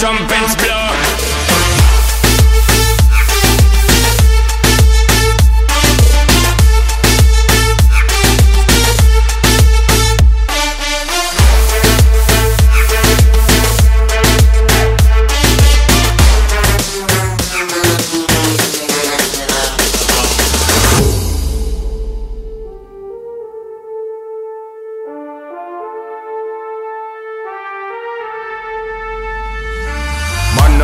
Trumpets blow.